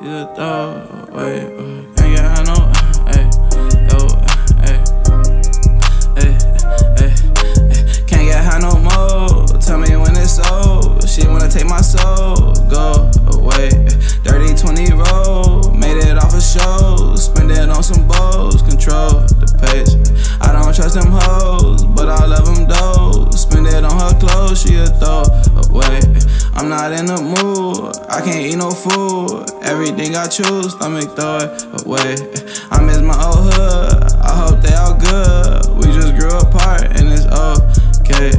You a away. uh, Can't get high no. Hey. Can't get high no more. Tell me when it's over. She wanna take my soul. Not in the mood. I can't eat no food. Everything I choose, stomach throw it away. I miss my old hood. I hope they all good. We just grew apart and it's okay.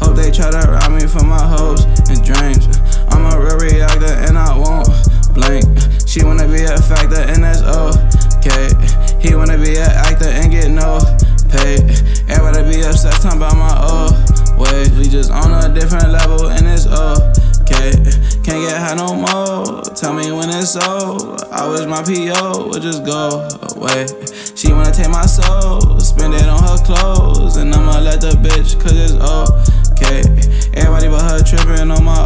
Hope they try to rob me for my hopes and dreams. I'm a real reactor and I won't blink. She wanna be a factor and that's okay. He wanna be an actor and get no pay. Everybody be obsessed talking about my old ways. We just on a different level Tell me when it's over. I wish my PO would just go away. She wanna take my soul, spend it on her clothes, and I'ma let the bitch, cause it's okay. Everybody but her tripping on my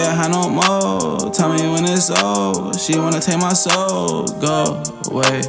get high no more. Tell me when it's over. She wanna take my soul. Go away.